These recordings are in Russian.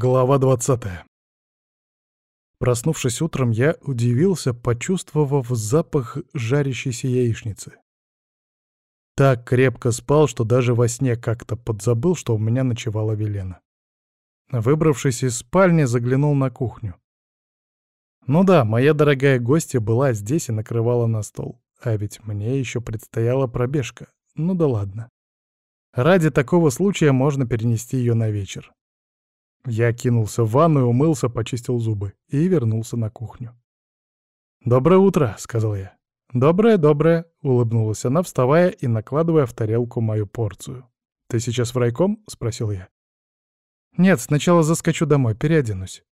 Глава 20. Проснувшись утром, я удивился, почувствовав запах жарящейся яичницы. Так крепко спал, что даже во сне как-то подзабыл, что у меня ночевала Велена. Выбравшись из спальни, заглянул на кухню. Ну да, моя дорогая гостья была здесь и накрывала на стол. А ведь мне еще предстояла пробежка. Ну да ладно. Ради такого случая можно перенести ее на вечер. Я кинулся в ванную, умылся, почистил зубы и вернулся на кухню. «Доброе утро», — сказал я. «Доброе, доброе», — улыбнулась она, вставая и накладывая в тарелку мою порцию. «Ты сейчас в райком?» — спросил я. «Нет, сначала заскочу домой, переоденусь».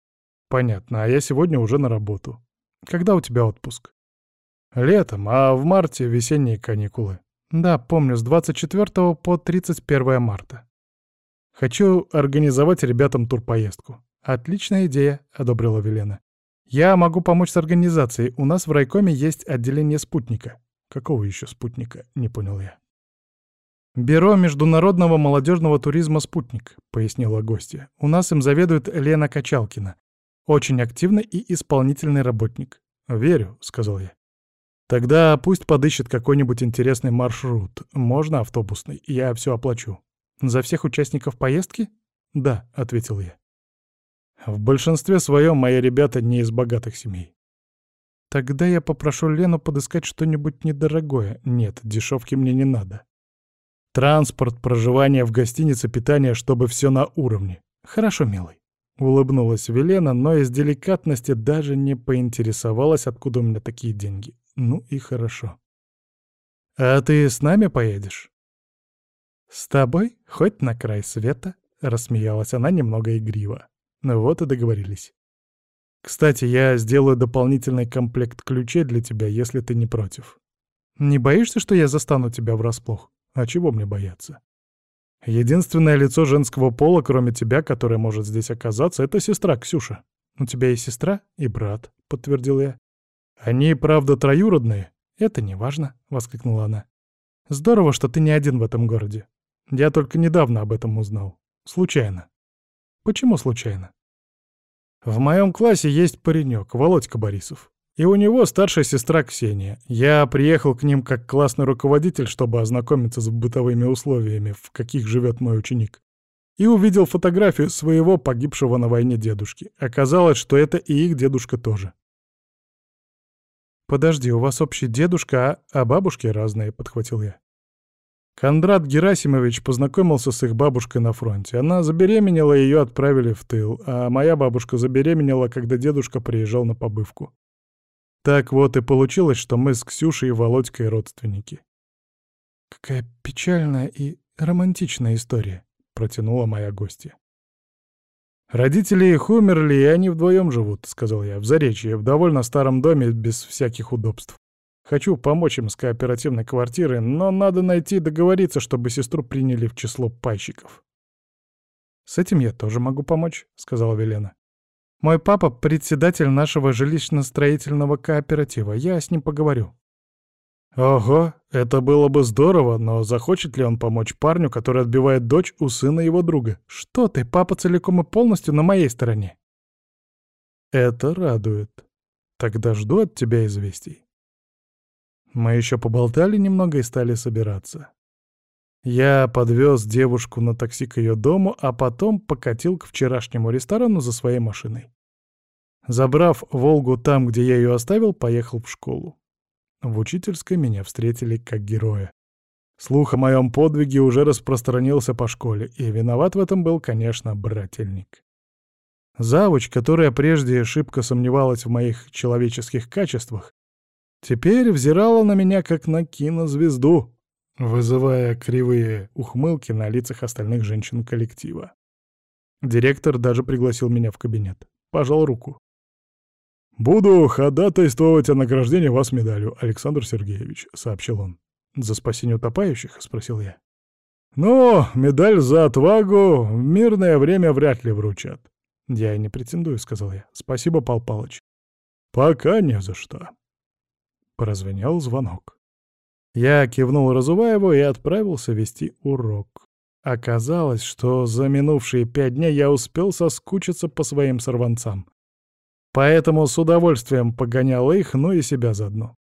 «Понятно, а я сегодня уже на работу. Когда у тебя отпуск?» «Летом, а в марте весенние каникулы». «Да, помню, с 24 по 31 марта». Хочу организовать ребятам турпоездку. Отличная идея, одобрила Велена. Я могу помочь с организацией. У нас в райкоме есть отделение спутника. Какого еще спутника? Не понял я. «Бюро международного молодежного туризма «Спутник», — пояснила гостья. «У нас им заведует Лена Качалкина. Очень активный и исполнительный работник». «Верю», — сказал я. «Тогда пусть подыщет какой-нибудь интересный маршрут. Можно автобусный, я все оплачу». «За всех участников поездки?» «Да», — ответил я. «В большинстве своем мои ребята не из богатых семей». «Тогда я попрошу Лену подыскать что-нибудь недорогое. Нет, дешевки мне не надо. Транспорт, проживание в гостинице, питание, чтобы все на уровне. Хорошо, милый». Улыбнулась Велена, но из деликатности даже не поинтересовалась, откуда у меня такие деньги. Ну и хорошо. «А ты с нами поедешь?» «С тобой хоть на край света», — рассмеялась она немного игриво. Ну вот и договорились. «Кстати, я сделаю дополнительный комплект ключей для тебя, если ты не против. Не боишься, что я застану тебя врасплох? А чего мне бояться? Единственное лицо женского пола, кроме тебя, которое может здесь оказаться, — это сестра Ксюша. У тебя есть сестра и брат», — подтвердил я. «Они, правда, троюродные?» «Это не важно», — воскликнула она. «Здорово, что ты не один в этом городе. Я только недавно об этом узнал. Случайно. Почему случайно? В моем классе есть паренек, Володька Борисов. И у него старшая сестра Ксения. Я приехал к ним как классный руководитель, чтобы ознакомиться с бытовыми условиями, в каких живет мой ученик. И увидел фотографию своего погибшего на войне дедушки. Оказалось, что это и их дедушка тоже. «Подожди, у вас общий дедушка, а, а бабушки разные», — подхватил я. Кондрат Герасимович познакомился с их бабушкой на фронте. Она забеременела, ее отправили в тыл, а моя бабушка забеременела, когда дедушка приезжал на побывку. Так вот и получилось, что мы с Ксюшей и Володькой родственники. «Какая печальная и романтичная история», — протянула моя гостья. «Родители их умерли, и они вдвоем живут», — сказал я, — «в Заречье, в довольно старом доме, без всяких удобств. Хочу помочь им с кооперативной квартирой, но надо найти и договориться, чтобы сестру приняли в число пайщиков. «С этим я тоже могу помочь», — сказала Велена. «Мой папа — председатель нашего жилищно-строительного кооператива. Я с ним поговорю». «Ого, это было бы здорово, но захочет ли он помочь парню, который отбивает дочь у сына его друга? Что ты, папа целиком и полностью на моей стороне». «Это радует. Тогда жду от тебя известий». Мы еще поболтали немного и стали собираться. Я подвез девушку на такси к ее дому, а потом покатил к вчерашнему ресторану за своей машиной. Забрав «Волгу» там, где я ее оставил, поехал в школу. В учительской меня встретили как героя. Слух о моем подвиге уже распространился по школе, и виноват в этом был, конечно, брательник. Завуч, которая прежде шибко сомневалась в моих человеческих качествах, теперь взирала на меня как на кинозвезду, вызывая кривые ухмылки на лицах остальных женщин коллектива. Директор даже пригласил меня в кабинет. Пожал руку. «Буду ходатайствовать о награждении вас медалью, Александр Сергеевич», — сообщил он. «За спасение утопающих?» — спросил я. «Ну, медаль за отвагу в мирное время вряд ли вручат». «Я и не претендую», — сказал я. «Спасибо, Пал Палыч». «Пока не за что». Прозвенел звонок. Я кивнул Разуваеву и отправился вести урок. Оказалось, что за минувшие пять дней я успел соскучиться по своим сорванцам. Поэтому с удовольствием погонял их, ну и себя заодно.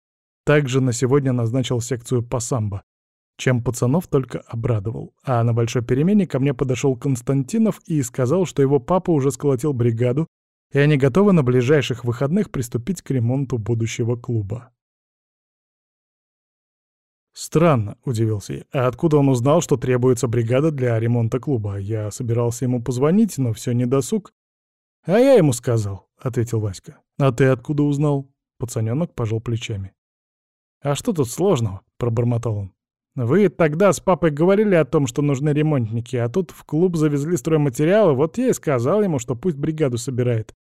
Также на сегодня назначил секцию по самбо, чем пацанов только обрадовал. А на большой перемене ко мне подошел Константинов и сказал, что его папа уже сколотил бригаду, и они готовы на ближайших выходных приступить к ремонту будущего клуба. «Странно», — удивился я. «А откуда он узнал, что требуется бригада для ремонта клуба? Я собирался ему позвонить, но все не досуг». «А я ему сказал», — ответил Васька. «А ты откуда узнал?» Пацанёнок пожал плечами. «А что тут сложного?» — пробормотал он. «Вы тогда с папой говорили о том, что нужны ремонтники, а тут в клуб завезли стройматериалы, вот я и сказал ему, что пусть бригаду собирает».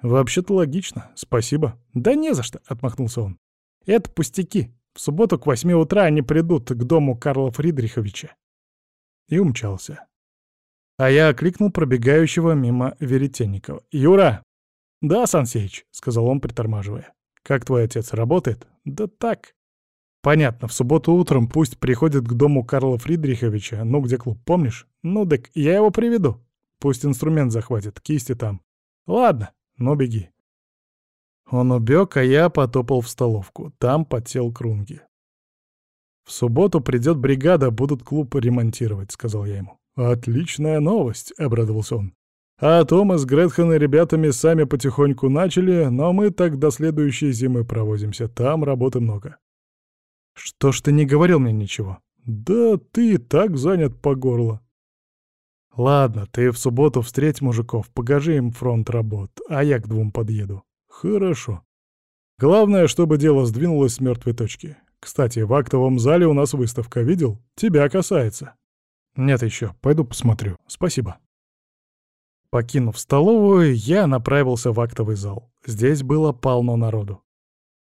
«Вообще-то логично, спасибо». «Да не за что», — отмахнулся он. «Это пустяки. В субботу к восьми утра они придут к дому Карла Фридриховича. И умчался. А я окликнул пробегающего мимо Веретенникова. «Юра!» «Да, Сансеич», — сказал он, притормаживая. «Как твой отец, работает?» «Да так». «Понятно, в субботу утром пусть приходит к дому Карла Фридриховича, ну где клуб, помнишь? Ну так я его приведу. Пусть инструмент захватит, кисти там. Ладно, ну беги». Он убег, а я потопал в столовку. Там подсел Крунги. «В субботу придет бригада, будут клуб ремонтировать», — сказал я ему. «Отличная новость», — обрадовался он. «А то мы Гретхен и ребятами сами потихоньку начали, но мы так до следующей зимы провозимся. Там работы много». «Что ж ты не говорил мне ничего?» «Да ты так занят по горло». «Ладно, ты в субботу встреть мужиков, покажи им фронт работ, а я к двум подъеду. Хорошо. Главное, чтобы дело сдвинулось с мертвой точки. Кстати, в актовом зале у нас выставка, видел? Тебя касается. Нет еще, пойду посмотрю. Спасибо. Покинув столовую, я направился в актовый зал. Здесь было полно народу.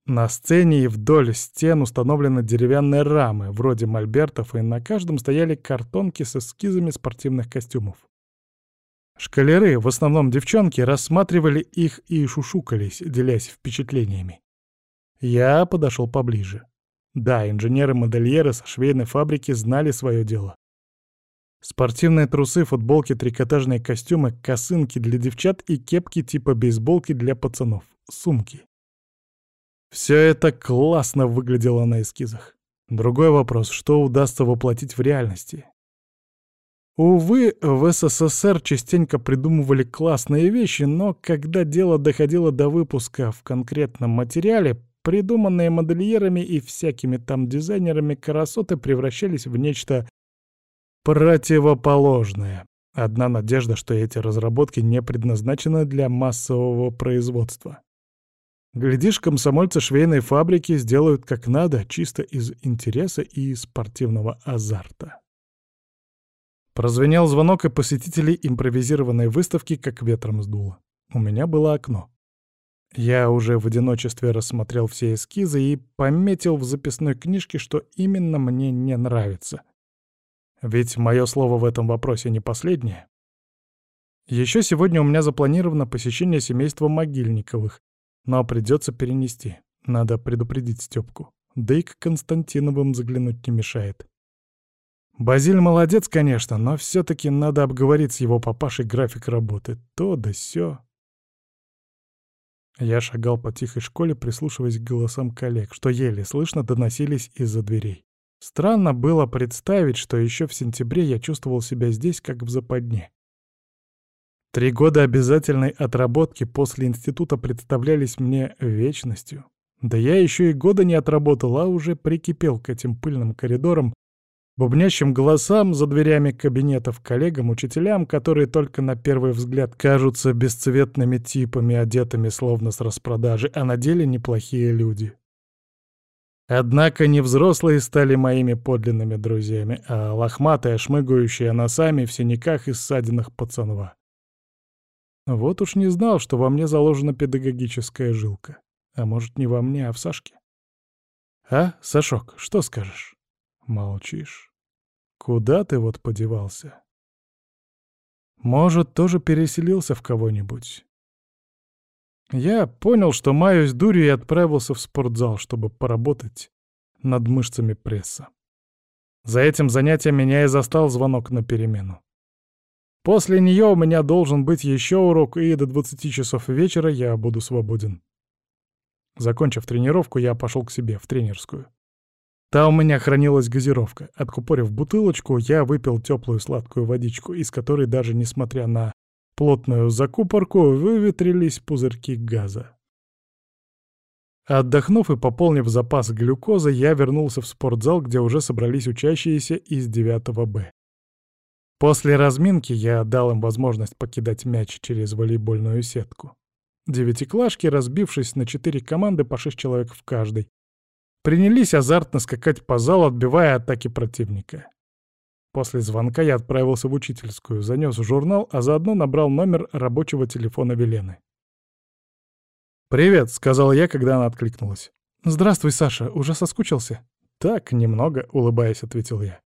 На сцене и вдоль стен установлены деревянные рамы, вроде мольбертов, и на каждом стояли картонки с эскизами спортивных костюмов. Шкалеры, в основном девчонки, рассматривали их и шушукались, делясь впечатлениями. Я подошел поближе. Да, инженеры-модельеры со швейной фабрики знали свое дело. Спортивные трусы, футболки, трикотажные костюмы, косынки для девчат и кепки типа бейсболки для пацанов, сумки. Все это классно выглядело на эскизах. Другой вопрос, что удастся воплотить в реальности. Увы, в СССР частенько придумывали классные вещи, но когда дело доходило до выпуска в конкретном материале, придуманные модельерами и всякими там дизайнерами красоты превращались в нечто противоположное. Одна надежда, что эти разработки не предназначены для массового производства. Глядишь, комсомольцы швейной фабрики сделают как надо, чисто из интереса и спортивного азарта. Прозвенел звонок, и посетителей импровизированной выставки как ветром сдуло. У меня было окно. Я уже в одиночестве рассмотрел все эскизы и пометил в записной книжке, что именно мне не нравится. Ведь мое слово в этом вопросе не последнее. Еще сегодня у меня запланировано посещение семейства Могильниковых, но придется перенести. Надо предупредить Степку. Да и к Константиновым заглянуть не мешает. Базиль молодец, конечно, но все-таки надо обговорить с его папашей график работы. То да сё. Я шагал по тихой школе, прислушиваясь к голосам коллег, что еле слышно доносились из-за дверей. Странно было представить, что еще в сентябре я чувствовал себя здесь, как в западне. Три года обязательной отработки после института представлялись мне вечностью. Да я еще и года не отработал, а уже прикипел к этим пыльным коридорам, бубнящим голосам за дверями кабинетов коллегам, учителям, которые только на первый взгляд кажутся бесцветными типами, одетыми словно с распродажи, а на деле неплохие люди. Однако не взрослые стали моими подлинными друзьями, а лохматые, шмыгающие носами в синяках и ссадинах пацанва. Вот уж не знал, что во мне заложена педагогическая жилка. А может, не во мне, а в Сашке. А, Сашок, что скажешь? Молчишь. Куда ты вот подевался? Может, тоже переселился в кого-нибудь? Я понял, что маюсь дурью и отправился в спортзал, чтобы поработать над мышцами пресса. За этим занятием меня и застал звонок на перемену. После нее у меня должен быть еще урок, и до 20 часов вечера я буду свободен. Закончив тренировку, я пошел к себе, в тренерскую. Там у меня хранилась газировка. Откупорив бутылочку, я выпил теплую сладкую водичку, из которой даже несмотря на плотную закупорку выветрились пузырьки газа. Отдохнув и пополнив запас глюкозы, я вернулся в спортзал, где уже собрались учащиеся из 9 Б. После разминки я дал им возможность покидать мяч через волейбольную сетку. Девятиклашки, разбившись на четыре команды по шесть человек в каждой, принялись азартно скакать по залу, отбивая атаки противника. После звонка я отправился в учительскую, занес журнал, а заодно набрал номер рабочего телефона Велены. «Привет», — сказал я, когда она откликнулась. «Здравствуй, Саша, уже соскучился?» «Так, немного», — улыбаясь, ответил я.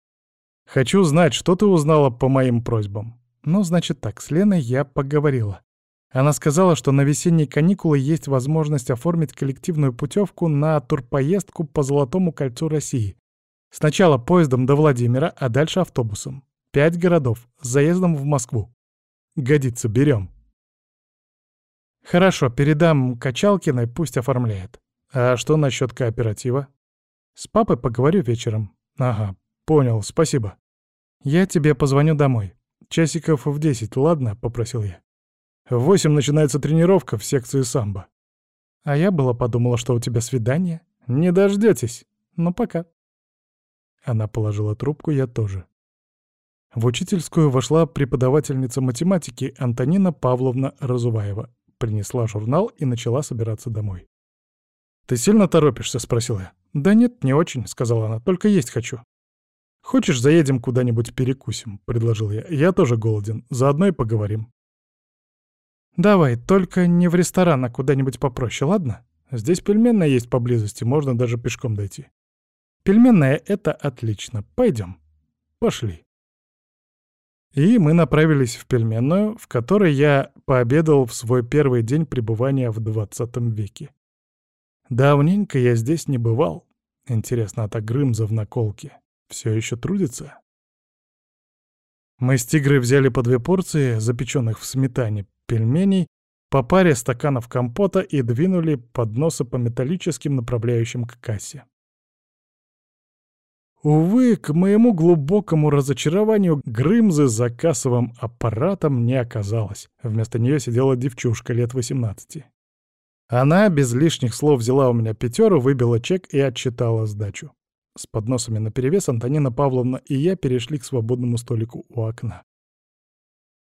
Хочу знать, что ты узнала по моим просьбам. Ну, значит так, с Леной я поговорила. Она сказала, что на весенние каникулы есть возможность оформить коллективную путевку на турпоездку по Золотому кольцу России. Сначала поездом до Владимира, а дальше автобусом. Пять городов, с заездом в Москву. Годится, берем. Хорошо, передам Качалкиной, пусть оформляет. А что насчет кооператива? С папой поговорю вечером. Ага, «Понял, спасибо. Я тебе позвоню домой. Часиков в десять, ладно?» — попросил я. «В восемь начинается тренировка в секции самбо». «А я была подумала, что у тебя свидание. Не дождётесь. Ну, пока». Она положила трубку, я тоже. В учительскую вошла преподавательница математики Антонина Павловна Разуваева, принесла журнал и начала собираться домой. «Ты сильно торопишься?» — спросил я. «Да нет, не очень», — сказала она, — «только есть хочу». «Хочешь, заедем куда-нибудь перекусим?» — предложил я. «Я тоже голоден. Заодно и поговорим». «Давай, только не в ресторан, а куда-нибудь попроще, ладно? Здесь пельменная есть поблизости, можно даже пешком дойти». «Пельменная — это отлично. Пойдем. Пошли». И мы направились в пельменную, в которой я пообедал в свой первый день пребывания в двадцатом веке. Давненько я здесь не бывал. Интересно, а та Грымза в наколке все еще трудится? Мы с Тигрой взяли по две порции, запеченных в сметане, пельменей, по паре стаканов компота и двинули подносы по металлическим направляющим к кассе. Увы, к моему глубокому разочарованию Грымзы за кассовым аппаратом не оказалось. Вместо нее сидела девчушка лет 18. Она без лишних слов взяла у меня пятеру, выбила чек и отчитала сдачу. С подносами наперевес Антонина Павловна и я перешли к свободному столику у окна.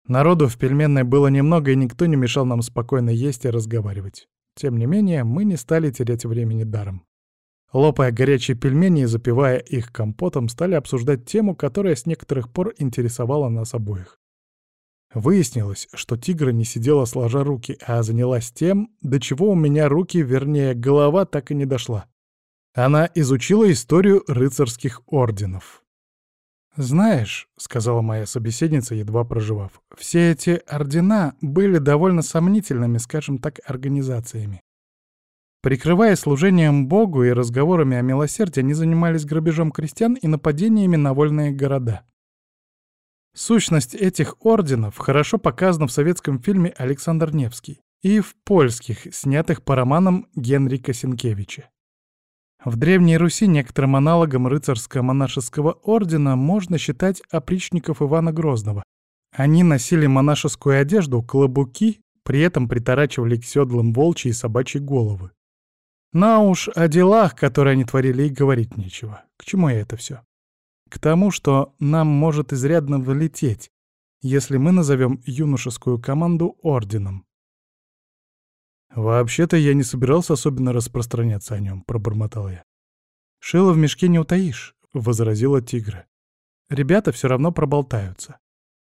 Народу в пельменной было немного, и никто не мешал нам спокойно есть и разговаривать. Тем не менее, мы не стали терять времени даром. Лопая горячие пельмени и запивая их компотом, стали обсуждать тему, которая с некоторых пор интересовала нас обоих. Выяснилось, что тигра не сидела сложа руки, а занялась тем, до чего у меня руки, вернее, голова так и не дошла. Она изучила историю рыцарских орденов. «Знаешь», — сказала моя собеседница, едва проживав, — «все эти ордена были довольно сомнительными, скажем так, организациями. Прикрывая служением Богу и разговорами о милосердии, они занимались грабежом крестьян и нападениями на вольные города. Сущность этих орденов хорошо показана в советском фильме «Александр Невский» и в польских, снятых по романам Генрика Сенкевича. В Древней Руси некоторым аналогом рыцарско-монашеского ордена можно считать опричников Ивана Грозного. Они носили монашескую одежду, клобуки, при этом приторачивали к седлам волчьи и собачьи головы. На уж о делах, которые они творили, и говорить нечего. К чему я это все? К тому, что нам может изрядно влететь, если мы назовем юношескую команду орденом. «Вообще-то я не собирался особенно распространяться о нем», — пробормотал я. «Шило в мешке не утаишь», — возразила тигра. «Ребята все равно проболтаются.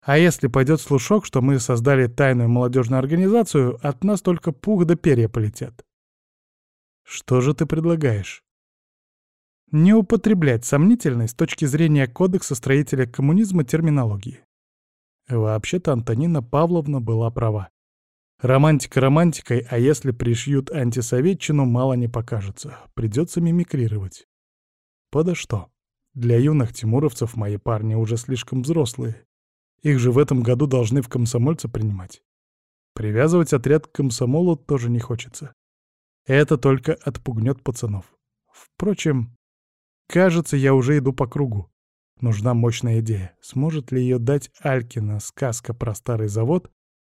А если пойдет слушок, что мы создали тайную молодежную организацию, от нас только пух да перья полетят». «Что же ты предлагаешь?» Не употреблять сомнительной с точки зрения кодекса строителя коммунизма терминологии. Вообще-то Антонина Павловна была права. Романтика романтикой, а если пришьют антисоветчину, мало не покажется. Придется мимикрировать. Подо что? Для юных тимуровцев мои парни уже слишком взрослые. Их же в этом году должны в комсомольцы принимать. Привязывать отряд к комсомолу тоже не хочется. Это только отпугнет пацанов. Впрочем, кажется, я уже иду по кругу. Нужна мощная идея. Сможет ли ее дать Алькина сказка про старый завод,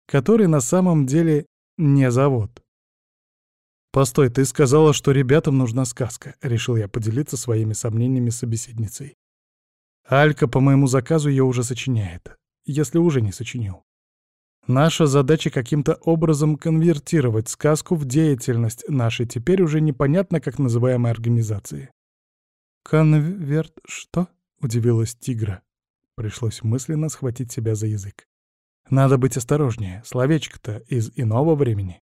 который на самом деле не завод? «Постой, ты сказала, что ребятам нужна сказка», — решил я поделиться своими сомнениями с собеседницей. Алька по моему заказу ее уже сочиняет, если уже не сочинил. Наша задача каким-то образом конвертировать сказку в деятельность нашей теперь уже непонятно как называемой организации. «Конверт что?» — удивилась Тигра. Пришлось мысленно схватить себя за язык. Надо быть осторожнее, словечко-то из иного времени.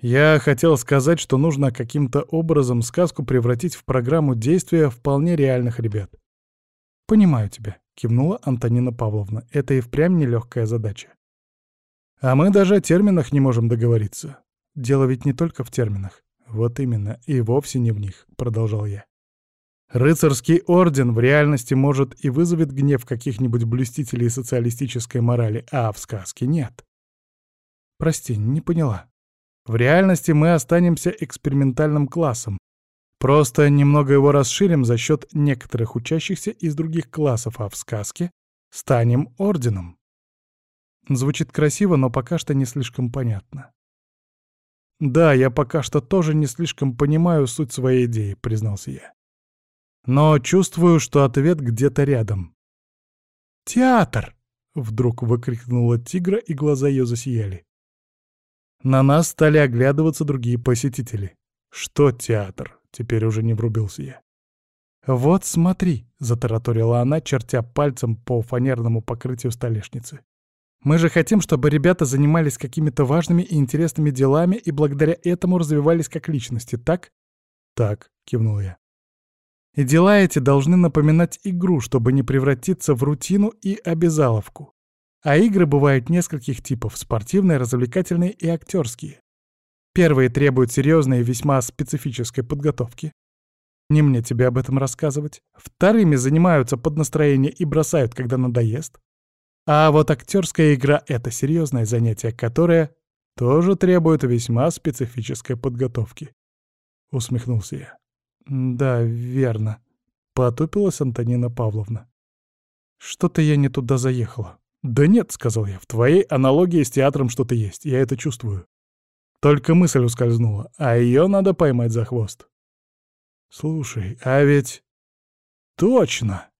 Я хотел сказать, что нужно каким-то образом сказку превратить в программу действия вполне реальных ребят. «Понимаю тебя», — кивнула Антонина Павловна. «Это и впрямь нелегкая задача. А мы даже о терминах не можем договориться. Дело ведь не только в терминах. Вот именно, и вовсе не в них, продолжал я. Рыцарский орден в реальности может и вызовет гнев каких-нибудь блюстителей социалистической морали, а в сказке нет. Прости, не поняла. В реальности мы останемся экспериментальным классом. Просто немного его расширим за счет некоторых учащихся из других классов, а в сказке станем орденом. Звучит красиво, но пока что не слишком понятно. «Да, я пока что тоже не слишком понимаю суть своей идеи», — признался я. «Но чувствую, что ответ где-то рядом». «Театр!» — вдруг выкрикнула тигра, и глаза ее засияли. На нас стали оглядываться другие посетители. «Что театр?» — теперь уже не врубился я. «Вот смотри», — затараторила она, чертя пальцем по фанерному покрытию столешницы. Мы же хотим, чтобы ребята занимались какими-то важными и интересными делами и благодаря этому развивались как личности, так? Так, кивнул я. И дела эти должны напоминать игру, чтобы не превратиться в рутину и обязаловку. А игры бывают нескольких типов — спортивные, развлекательные и актерские. Первые требуют серьезной и весьма специфической подготовки. Не мне тебе об этом рассказывать. Вторыми занимаются под настроение и бросают, когда надоест. А вот актерская игра — это серьезное занятие, которое тоже требует весьма специфической подготовки. Усмехнулся я. Да, верно. Потупилась Антонина Павловна. Что-то я не туда заехала. Да нет, сказал я, в твоей аналогии с театром что-то есть, я это чувствую. Только мысль ускользнула, а ее надо поймать за хвост. Слушай, а ведь... Точно!